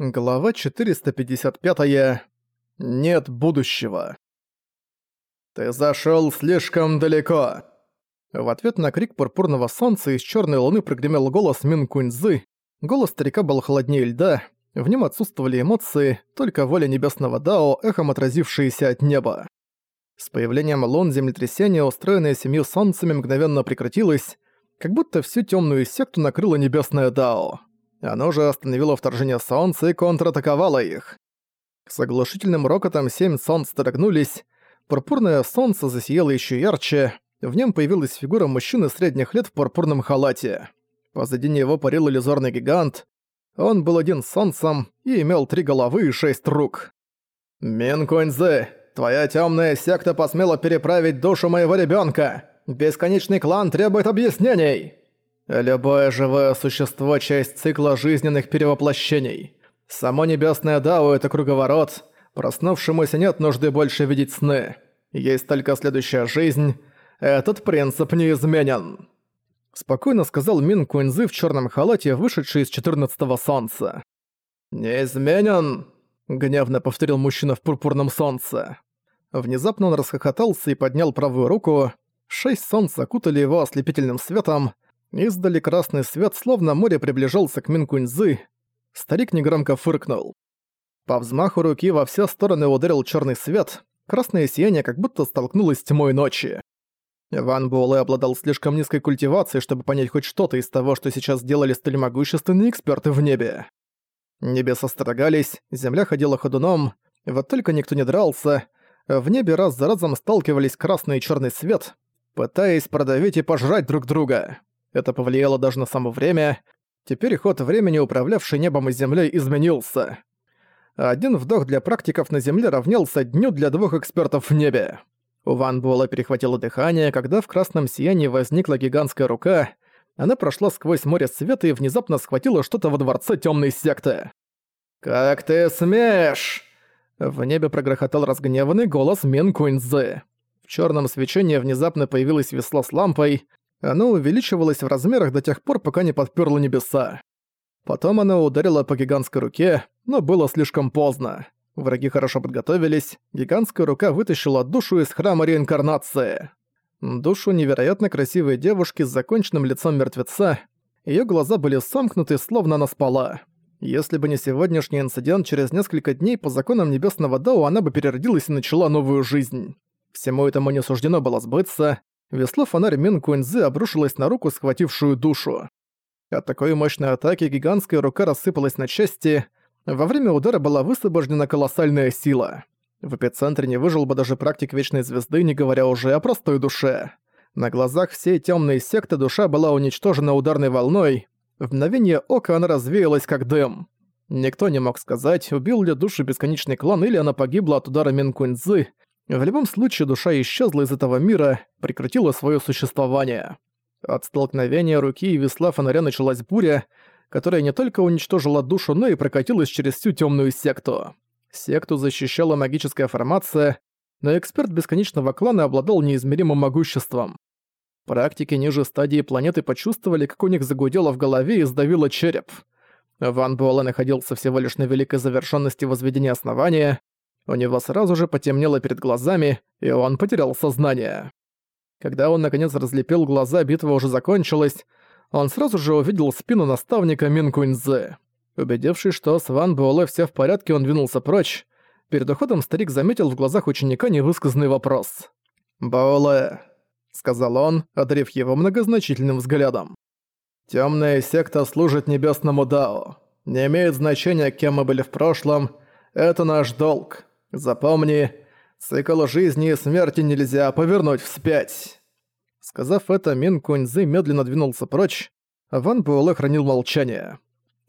Глава 455. Нет будущего. «Ты зашёл слишком далеко!» В ответ на крик пурпурного солнца из чёрной луны прогремел голос Мин Куньзы. Голос старика был холоднее льда, в нем отсутствовали эмоции, только воля небесного Дао, эхом отразившиеся от неба. С появлением лун землетрясение, устроенное семью солнцами, мгновенно прекратилось, как будто всю тёмную секту накрыло небесное Дао. Оно же остановило вторжение солнца и контратаковало их. С оглушительным рокотом семь солнц дрогнулись, пурпурное солнце засияло еще ярче, в нем появилась фигура мужчины средних лет в пурпурном халате. Позади него парил иллюзорный гигант. Он был один с солнцем и имел три головы и шесть рук. «Мин твоя темная секта посмела переправить душу моего ребенка. Бесконечный клан требует объяснений!» Любое живое существо – часть цикла жизненных перевоплощений. Само небесное Дао – это круговорот. Проснувшемуся нет нужды больше видеть сны. Есть только следующая жизнь. Этот принцип неизменен. Спокойно сказал Мин Куньзы в черном халате, вышедший из четырнадцатого солнца. «Неизменен!» – гневно повторил мужчина в пурпурном солнце. Внезапно он расхохотался и поднял правую руку. Шесть солнц окутали его ослепительным светом – Издали красный свет, словно море приближался к Минкуньзы. Старик негромко фыркнул. По взмаху руки во все стороны ударил черный свет, красное сияние как будто столкнулось с тьмой ночи. Ван Буэлэ обладал слишком низкой культивацией, чтобы понять хоть что-то из того, что сейчас делали столь могущественные эксперты в небе. Небеса строгались, земля ходила ходуном, вот только никто не дрался, в небе раз за разом сталкивались красный и черный свет, пытаясь продавить и пожрать друг друга. Это повлияло даже на само время. Теперь ход времени, управлявший небом и землей, изменился. Один вдох для практиков на Земле равнялся дню для двух экспертов в небе. У Ван Буэлла перехватило дыхание, когда в красном сиянии возникла гигантская рука. Она прошла сквозь море света и внезапно схватила что-то во дворце темной секты. «Как ты смеешь!» В небе прогрохотал разгневанный голос Мин Куньцзы. В черном свечении внезапно появилось весло с лампой. Оно увеличивалось в размерах до тех пор, пока не подпёрло небеса. Потом оно ударило по гигантской руке, но было слишком поздно. Враги хорошо подготовились, гигантская рука вытащила душу из храма реинкарнации. Душу невероятно красивой девушки с законченным лицом мертвеца, её глаза были сомкнуты, словно она спала. Если бы не сегодняшний инцидент, через несколько дней по законам Небесного Дао она бы переродилась и начала новую жизнь. Всему этому не суждено было сбыться, весло-фонарь Мин Куньзы обрушилось на руку, схватившую душу. От такой мощной атаки гигантская рука рассыпалась на части. Во время удара была высвобождена колоссальная сила. В эпицентре не выжил бы даже практик Вечной Звезды, не говоря уже о простой душе. На глазах всей темной секты душа была уничтожена ударной волной. В мгновение ока она развеялась как дым. Никто не мог сказать, убил ли душу бесконечный клан или она погибла от удара Минкуньцзы, в любом случае душа исчезла из этого мира, прекратила свое существование. От столкновения руки и весла фонаря началась буря, которая не только уничтожила душу, но и прокатилась через всю темную секту. Секту защищала магическая формация, но эксперт бесконечного клана обладал неизмеримым могуществом. Практики ниже стадии планеты почувствовали, как у них загудело в голове и сдавило череп. Ван Буэлэ находился всего лишь на великой завершенности возведения основания, у него сразу же потемнело перед глазами, и он потерял сознание. Когда он наконец разлепил глаза, битва уже закончилась, он сразу же увидел спину наставника Мин Куньзы. Убедившись, что с Ван Буэлэ все в порядке, он двинулся прочь. Перед уходом старик заметил в глазах ученика невысказанный вопрос. «Буэлэ», — сказал он, одарив его многозначительным взглядом. «Тёмная секта служит небесному Дао. Не имеет значения, кем мы были в прошлом. Это наш долг. Запомни, цикл жизни и смерти нельзя повернуть вспять». Сказав это, Мин Куньзы медленно двинулся прочь, а Ван Буэлэ хранил молчание.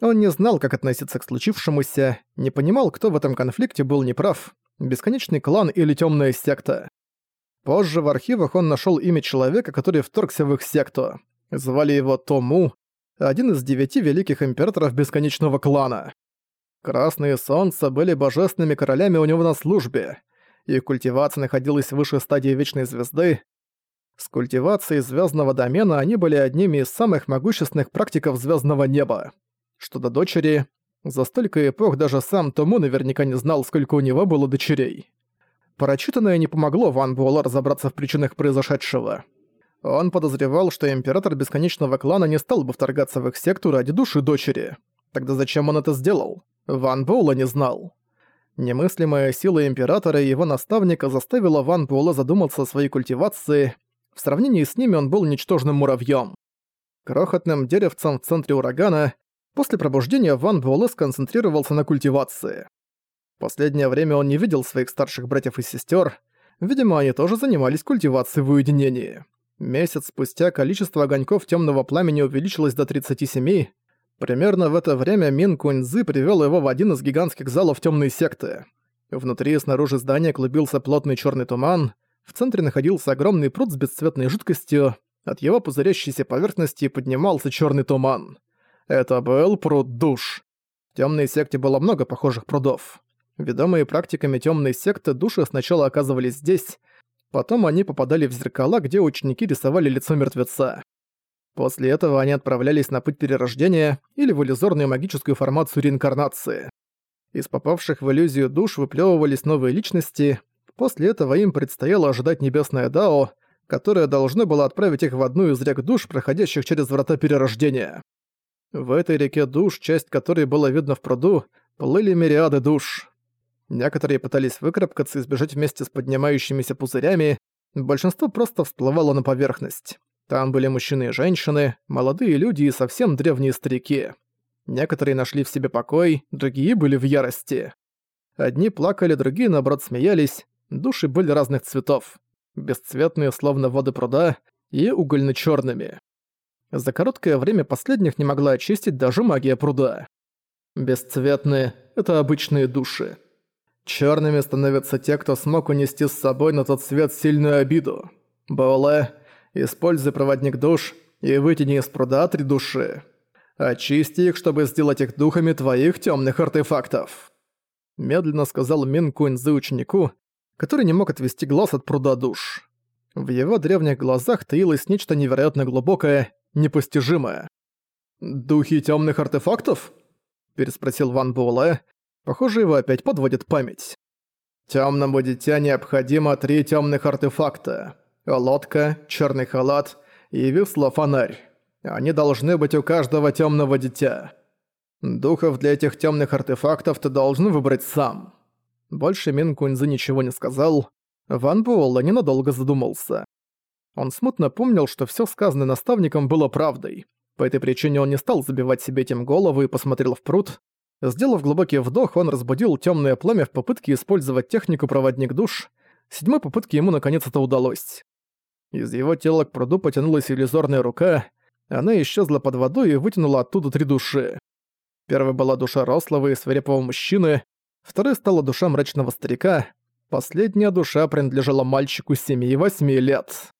Он не знал, как относиться к случившемуся, не понимал, кто в этом конфликте был неправ, бесконечный клан или темная секта. Позже в архивах он нашел имя человека, который вторгся в их секту. Звали его Тому, один из девяти великих императоров бесконечного клана. Красные солнца были божественными королями у него на службе. Их культивация находилась выше стадии Вечной Звезды. С культивацией звездного домена они были одними из самых могущественных практиков звездного неба. Что до дочери, За столько эпох даже сам Тому наверняка не знал, сколько у него было дочерей. Прочитанное не помогло Ван Буэлла разобраться в причинах произошедшего. Он подозревал, что император Бесконечного Клана не стал бы вторгаться в их секту ради души дочери. Тогда зачем он это сделал? Ван Буэлла не знал. Немыслимая сила Императора и его наставника заставила Ван Буэлла задуматься о своей культивации. В сравнении с ними он был ничтожным муравьем. Крохотным деревцем в центре урагана, после пробуждения Ван Буэлэ сконцентрировался на культивации. Последнее время он не видел своих старших братьев и сестер. Видимо, они тоже занимались культивацией в уединении. Месяц спустя количество огоньков темного пламени увеличилось до 37. Примерно в это время Мин Куньзы привел его в один из гигантских залов темной секты. Внутри и снаружи здания клубился плотный черный туман. В центре находился огромный пруд с бесцветной жидкостью. От его пузырящейся поверхности поднимался черный туман. Это был пруд душ. В темной секте было много похожих прудов. Ведомые практиками темной секты души сначала оказывались здесь, потом они попадали в зеркала, где ученики рисовали лицо мертвеца. После этого они отправлялись на путь перерождения или в иллюзорную магическую формацию реинкарнации. Из попавших в иллюзию душ выплевывались новые личности, после этого им предстояло ожидать небесное Дао, которое должно было отправить их в одну из рек душ, проходящих через врата перерождения. В этой реке душ, часть которой была видна в пруду, плыли мириады душ. Некоторые пытались выкарабкаться и сбежать вместе с поднимающимися пузырями, большинство просто всплывало на поверхность. Там были мужчины и женщины, молодые люди и совсем древние старики. Некоторые нашли в себе покой, другие были в ярости. Одни плакали, другие, наоборот, смеялись. Души были разных цветов. Бесцветные, словно воды пруда, и угольно черными За короткое время последних не могла очистить даже магия пруда. Бесцветные — это обычные души. Черными становятся те, кто смог унести с собой на тот свет сильную обиду. Баоле, используй проводник душ и вытяни из пруда три души. Очисти их, чтобы сделать их духами твоих темных артефактов. Медленно сказал Мин Куньзы ученику, который не мог отвести глаз от пруда душ. В его древних глазах таилось нечто невероятно глубокое, непостижимое. «Духи темных артефактов?» – переспросил Ван Буэлэ, Похоже, его опять подводит память. Темному дитя необходимо три темных артефакта. Лодка, черный халат и весло-фонарь. Они должны быть у каждого темного дитя. Духов для этих темных артефактов ты должен выбрать сам. Больше Мин Куньзы ничего не сказал. Ван Буэлла ненадолго задумался. Он смутно помнил, что все сказанное наставником было правдой. По этой причине он не стал забивать себе этим голову и посмотрел в пруд. Сделав глубокий вдох, он разбудил темное пламя в попытке использовать технику «Проводник душ». Седьмой попытке ему наконец это удалось. Из его тела к пруду потянулась иллюзорная рука, она исчезла под водой и вытянула оттуда три души. Первая была душа рослого и свирепого мужчины, вторая стала душа мрачного старика, последняя душа принадлежала мальчику 7 и 8 лет.